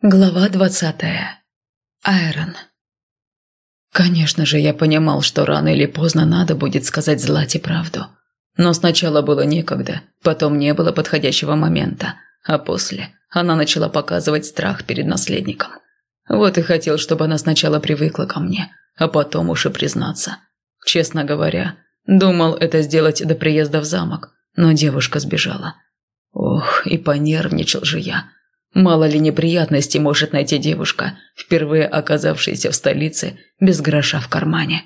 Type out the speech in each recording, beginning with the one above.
Глава двадцатая. Айрон. Конечно же, я понимал, что рано или поздно надо будет сказать Злате правду. Но сначала было некогда, потом не было подходящего момента, а после она начала показывать страх перед наследником. Вот и хотел, чтобы она сначала привыкла ко мне, а потом уж и признаться. Честно говоря, думал это сделать до приезда в замок, но девушка сбежала. Ох, и понервничал же я. Мало ли неприятностей может найти девушка, впервые оказавшаяся в столице без гроша в кармане.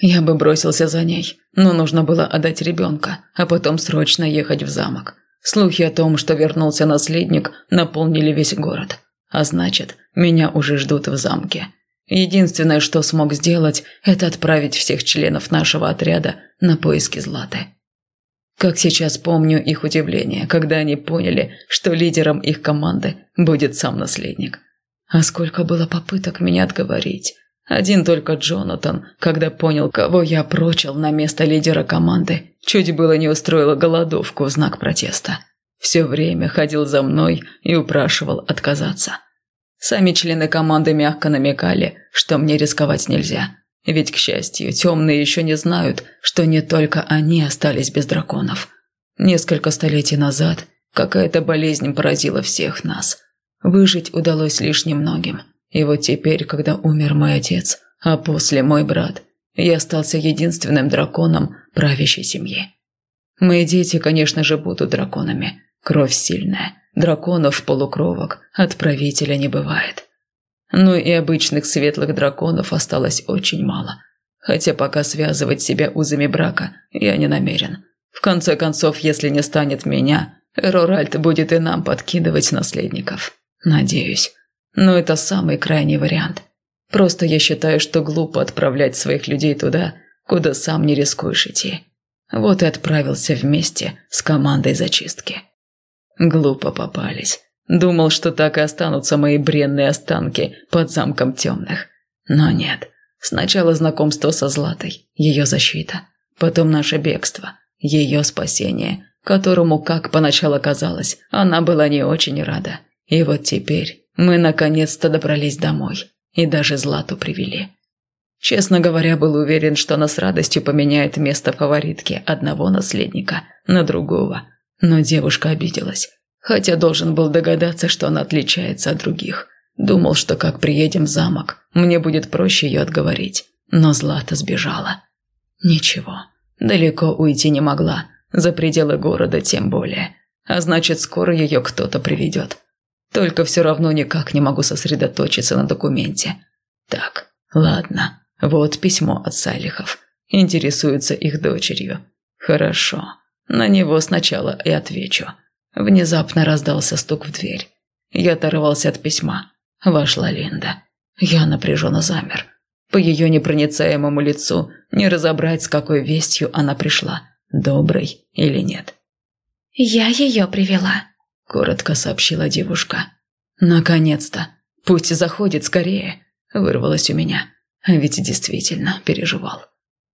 Я бы бросился за ней, но нужно было отдать ребенка, а потом срочно ехать в замок. Слухи о том, что вернулся наследник, наполнили весь город. А значит, меня уже ждут в замке. Единственное, что смог сделать, это отправить всех членов нашего отряда на поиски Златы. Как сейчас помню их удивление, когда они поняли, что лидером их команды будет сам наследник. А сколько было попыток меня отговорить. Один только Джонатан, когда понял, кого я прочил на место лидера команды, чуть было не устроил голодовку в знак протеста. Все время ходил за мной и упрашивал отказаться. Сами члены команды мягко намекали, что мне рисковать нельзя. Ведь, к счастью, темные еще не знают, что не только они остались без драконов. Несколько столетий назад какая-то болезнь поразила всех нас. Выжить удалось лишь немногим. И вот теперь, когда умер мой отец, а после мой брат, я остался единственным драконом правящей семьи. Мои дети, конечно же, будут драконами. Кровь сильная. Драконов-полукровок от правителя не бывает. Но и обычных светлых драконов осталось очень мало. Хотя пока связывать себя узами брака я не намерен. В конце концов, если не станет меня, Роральд будет и нам подкидывать наследников. Надеюсь. Но это самый крайний вариант. Просто я считаю, что глупо отправлять своих людей туда, куда сам не рискуешь идти. Вот и отправился вместе с командой зачистки. Глупо попались. Думал, что так и останутся мои бренные останки под замком темных. Но нет. Сначала знакомство со Златой, ее защита. Потом наше бегство, ее спасение, которому, как поначалу казалось, она была не очень рада. И вот теперь мы наконец-то добрались домой и даже Злату привели. Честно говоря, был уверен, что она с радостью поменяет место фаворитки одного наследника на другого. Но девушка обиделась хотя должен был догадаться, что она отличается от других. Думал, что как приедем в замок, мне будет проще ее отговорить. Но Злата сбежала. Ничего, далеко уйти не могла, за пределы города тем более. А значит, скоро ее кто-то приведет. Только все равно никак не могу сосредоточиться на документе. Так, ладно, вот письмо от Салихов. Интересуется их дочерью. Хорошо, на него сначала и отвечу. Внезапно раздался стук в дверь. Я оторвался от письма. Вошла Линда. Я напряженно замер. По ее непроницаемому лицу не разобрать, с какой вестью она пришла, доброй или нет. «Я ее привела», – коротко сообщила девушка. «Наконец-то! Пусть заходит скорее!» – вырвалось у меня. А ведь действительно переживал.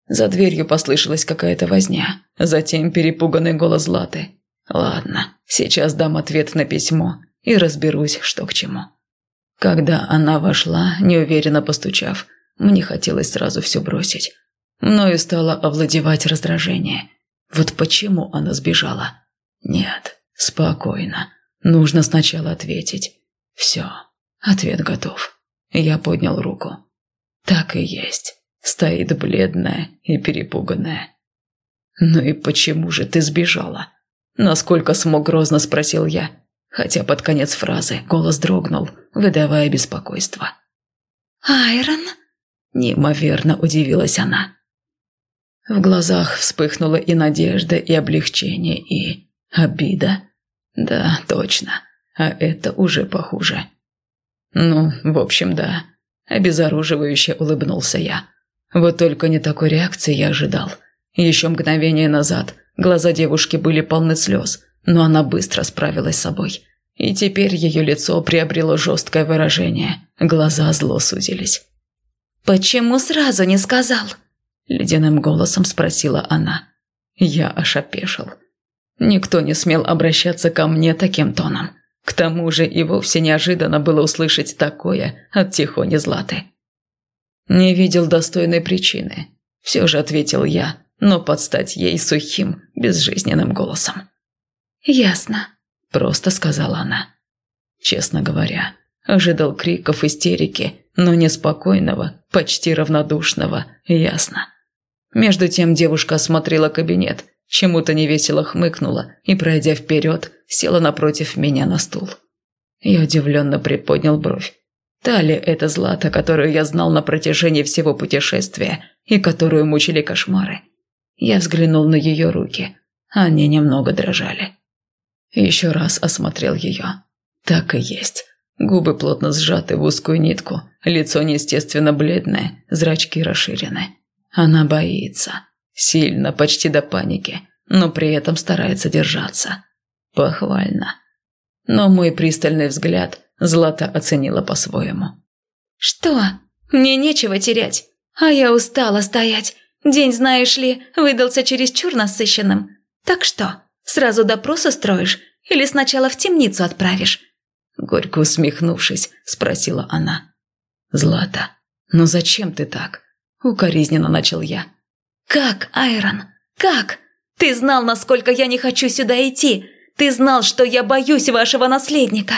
За дверью послышалась какая-то возня, затем перепуганный голос Златы. Ладно, сейчас дам ответ на письмо и разберусь, что к чему. Когда она вошла, неуверенно постучав, мне хотелось сразу все бросить. Мною стало овладевать раздражение. Вот почему она сбежала? Нет, спокойно. Нужно сначала ответить. Все, ответ готов. Я поднял руку. Так и есть. Стоит бледная и перепуганная. «Ну и почему же ты сбежала?» Насколько смог грозно спросил я, хотя под конец фразы голос дрогнул, выдавая беспокойство. «Айрон?» – неимоверно удивилась она. В глазах вспыхнула и надежда, и облегчение, и обида. Да, точно, а это уже похуже. Ну, в общем, да, обезоруживающе улыбнулся я. Вот только не такой реакции я ожидал. Еще мгновение назад Глаза девушки были полны слез, но она быстро справилась с собой. И теперь ее лицо приобрело жесткое выражение. Глаза зло сузились. «Почему сразу не сказал?» Ледяным голосом спросила она. Я ошапешил. Никто не смел обращаться ко мне таким тоном. К тому же и вовсе неожиданно было услышать такое от Тихони Златы. «Не видел достойной причины», – все же ответил я, но подстать ей сухим, безжизненным голосом. «Ясно», – просто сказала она. Честно говоря, ожидал криков истерики, но неспокойного, почти равнодушного, ясно. Между тем девушка осмотрела кабинет, чему-то невесело хмыкнула и, пройдя вперед, села напротив меня на стул. Я удивленно приподнял бровь. Та ли это Злата, которую я знал на протяжении всего путешествия и которую мучили кошмары? Я взглянул на ее руки. Они немного дрожали. Еще раз осмотрел ее. Так и есть. Губы плотно сжаты в узкую нитку, лицо неестественно бледное, зрачки расширены. Она боится. Сильно, почти до паники, но при этом старается держаться. Похвально. Но мой пристальный взгляд Злата оценила по-своему. «Что? Мне нечего терять. А я устала стоять. День, знаешь ли, выдался чересчур насыщенным. Так что, сразу допрос устроишь или сначала в темницу отправишь?» Горько усмехнувшись, спросила она. «Злата, ну зачем ты так?» Укоризненно начал я. «Как, Айрон? Как? Ты знал, насколько я не хочу сюда идти. Ты знал, что я боюсь вашего наследника.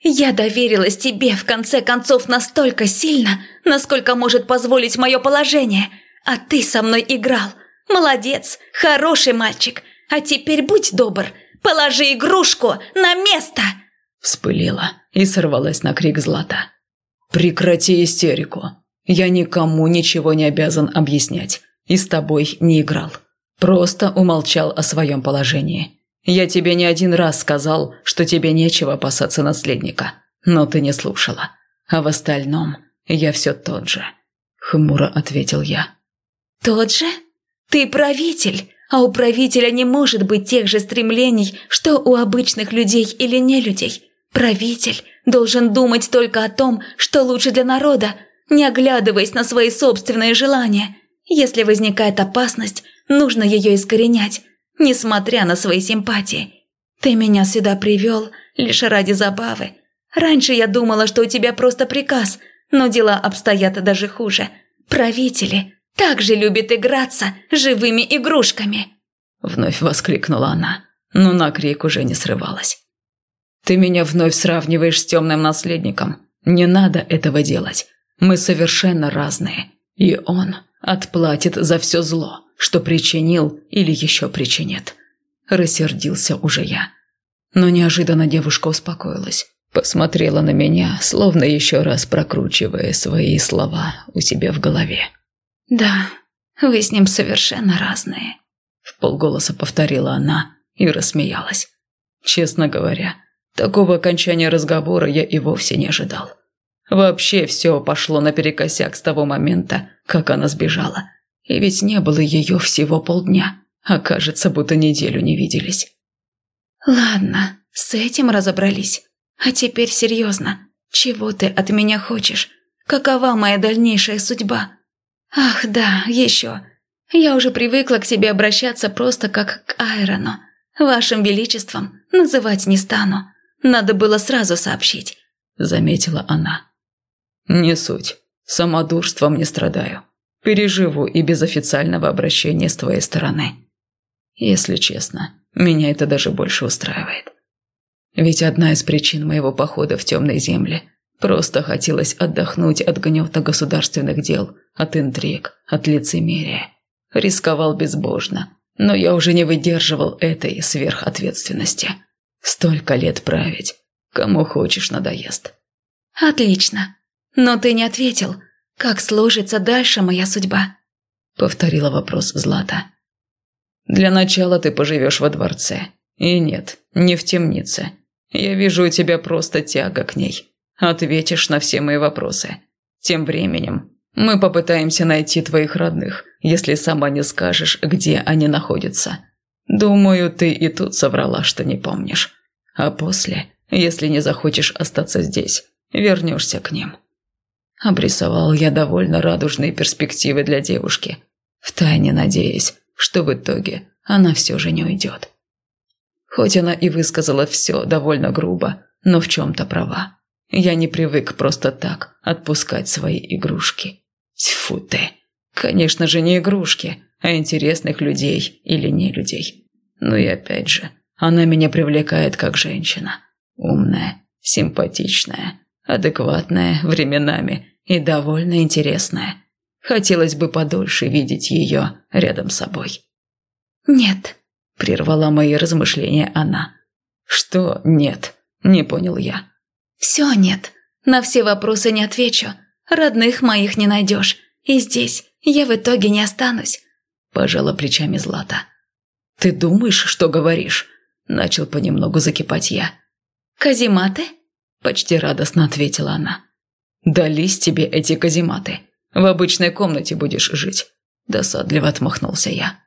Я доверилась тебе, в конце концов, настолько сильно, насколько может позволить мое положение. А ты со мной играл. Молодец, хороший мальчик. А теперь будь добр, положи игрушку на место!» Вспылила и сорвалась на крик Злата. «Прекрати истерику. Я никому ничего не обязан объяснять. И с тобой не играл. Просто умолчал о своем положении. Я тебе не один раз сказал, что тебе нечего опасаться наследника, но ты не слушала. А в остальном я все тот же», — хмуро ответил я. «Тот же? Ты правитель, а у правителя не может быть тех же стремлений, что у обычных людей или не людей. Правитель должен думать только о том, что лучше для народа, не оглядываясь на свои собственные желания. Если возникает опасность, нужно ее искоренять, несмотря на свои симпатии. Ты меня сюда привел лишь ради забавы. Раньше я думала, что у тебя просто приказ, но дела обстоят даже хуже. Правители также любят играться живыми игрушками. Вновь воскликнула она, но на крик уже не срывалась. Ты меня вновь сравниваешь с темным наследником. Не надо этого делать. Мы совершенно разные. И он отплатит за все зло, что причинил или еще причинит. Рассердился уже я. Но неожиданно девушка успокоилась. Посмотрела на меня, словно еще раз прокручивая свои слова у себя в голове. «Да, вы с ним совершенно разные», – в полголоса повторила она и рассмеялась. Честно говоря, Такого окончания разговора я и вовсе не ожидал. Вообще все пошло наперекосяк с того момента, как она сбежала. И ведь не было ее всего полдня, а кажется, будто неделю не виделись. «Ладно, с этим разобрались. А теперь серьезно. Чего ты от меня хочешь? Какова моя дальнейшая судьба? Ах, да, еще. Я уже привыкла к тебе обращаться просто как к Айрону. Вашим величеством называть не стану. Надо было сразу сообщить», – заметила она. «Не суть. Самодурством не страдаю. Переживу и без официального обращения с твоей стороны. Если честно, меня это даже больше устраивает. Ведь одна из причин моего похода в темные земли – Просто хотелось отдохнуть от гнета государственных дел, от интриг, от лицемерия. Рисковал безбожно, но я уже не выдерживал этой сверхответственности. Столько лет править. Кому хочешь надоест. Отлично. Но ты не ответил. Как сложится дальше моя судьба? Повторила вопрос Злата. Для начала ты поживешь во дворце. И нет, не в темнице. Я вижу у тебя просто тяга к ней. Ответишь на все мои вопросы. Тем временем мы попытаемся найти твоих родных, если сама не скажешь, где они находятся. Думаю, ты и тут соврала, что не помнишь. А после, если не захочешь остаться здесь, вернешься к ним. Обрисовал я довольно радужные перспективы для девушки, втайне надеясь, что в итоге она все же не уйдет. Хоть она и высказала все довольно грубо, но в чем-то права. Я не привык просто так отпускать свои игрушки. Тьфу ты. Конечно же, не игрушки, а интересных людей или не людей. Ну и опять же, она меня привлекает как женщина. Умная, симпатичная, адекватная временами и довольно интересная. Хотелось бы подольше видеть ее рядом с собой. «Нет», – прервала мои размышления она. «Что нет?» – не понял я. «Все нет. На все вопросы не отвечу. Родных моих не найдешь. И здесь я в итоге не останусь», – пожала плечами Злата. «Ты думаешь, что говоришь?» – начал понемногу закипать я. «Казематы?» – почти радостно ответила она. «Дались тебе эти казематы. В обычной комнате будешь жить», – досадливо отмахнулся я.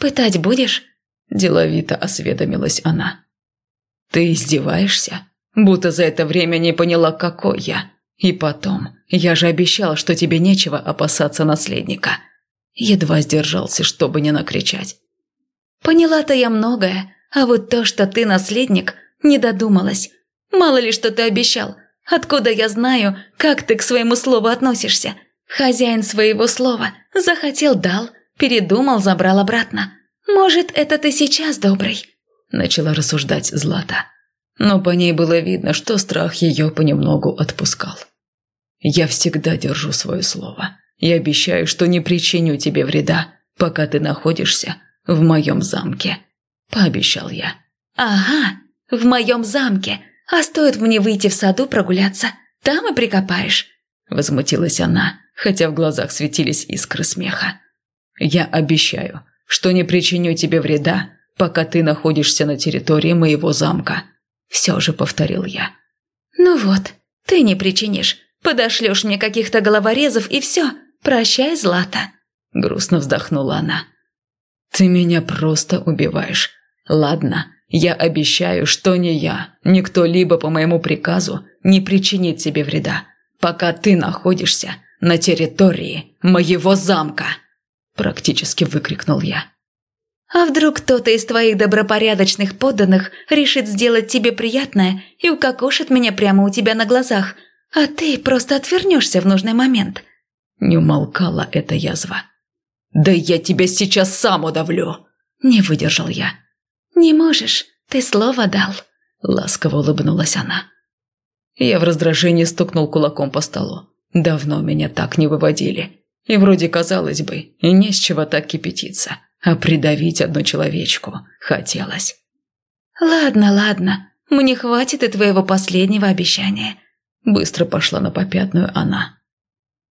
«Пытать будешь?» – деловито осведомилась она. «Ты издеваешься? Будто за это время не поняла, какой я. И потом, я же обещал, что тебе нечего опасаться наследника». Едва сдержался, чтобы не накричать. «Поняла-то я многое, а вот то, что ты наследник, не додумалась. Мало ли, что ты обещал. Откуда я знаю, как ты к своему слову относишься? Хозяин своего слова захотел – дал, передумал – забрал обратно. Может, это ты сейчас добрый?» Начала рассуждать Злата. Но по ней было видно, что страх ее понемногу отпускал. «Я всегда держу свое слово. Я обещаю, что не причиню тебе вреда, пока ты находишься в моем замке», – пообещал я. «Ага, в моем замке. А стоит мне выйти в саду прогуляться, там и прикопаешь», – возмутилась она, хотя в глазах светились искры смеха. «Я обещаю, что не причиню тебе вреда, пока ты находишься на территории моего замка», – все же повторил я. «Ну вот, ты не причинишь. Подошлешь мне каких-то головорезов и все. Прощай, Злата», – грустно вздохнула она. «Ты меня просто убиваешь. Ладно, я обещаю, что ни я, ни кто-либо по моему приказу не причинит тебе вреда, пока ты находишься на территории моего замка!» Практически выкрикнул я. «А вдруг кто-то из твоих добропорядочных подданных решит сделать тебе приятное и укокошит меня прямо у тебя на глазах, а ты просто отвернешься в нужный момент?» Не умолкала эта язва. «Да я тебя сейчас сам удавлю!» Не выдержал я. «Не можешь, ты слово дал», – ласково улыбнулась она. Я в раздражении стукнул кулаком по столу. Давно меня так не выводили. И вроде, казалось бы, и не с чего так кипятиться. А придавить одну человечку хотелось. «Ладно, ладно, мне хватит и твоего последнего обещания». Быстро пошла на попятную она.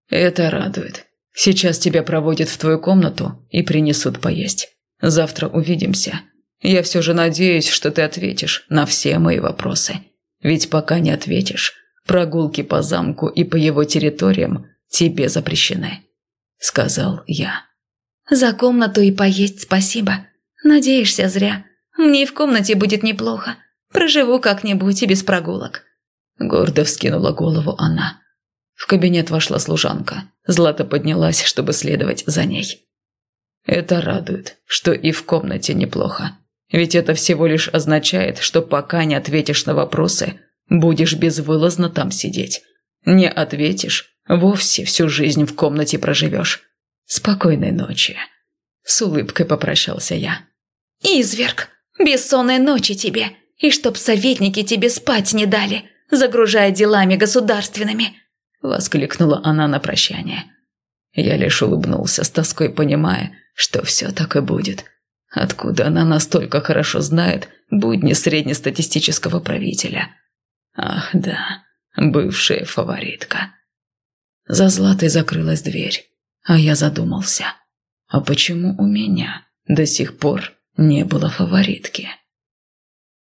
«Это радует. Сейчас тебя проводят в твою комнату и принесут поесть. Завтра увидимся. Я все же надеюсь, что ты ответишь на все мои вопросы. Ведь пока не ответишь, прогулки по замку и по его территориям тебе запрещены», — сказал я. «За комнату и поесть спасибо. Надеешься зря. Мне и в комнате будет неплохо. Проживу как-нибудь и без прогулок». Гордо вскинула голову она. В кабинет вошла служанка. Злата поднялась, чтобы следовать за ней. «Это радует, что и в комнате неплохо», ведь это всего лишь означает, что пока не ответишь на вопросы, будешь безвылазно там сидеть. Не ответишь, вовсе всю жизнь в комнате проживешь. Спокойной ночи. С улыбкой попрощался я. «Изверг, бессонной ночи тебе, и чтоб советники тебе спать не дали, загружая делами государственными!» Воскликнула она на прощание. Я лишь улыбнулся с тоской, понимая, что все так и будет. Откуда она настолько хорошо знает будни среднестатистического правителя? Ах, да, бывшая фаворитка. За Златой закрылась дверь, а я задумался. А почему у меня до сих пор не было фаворитки?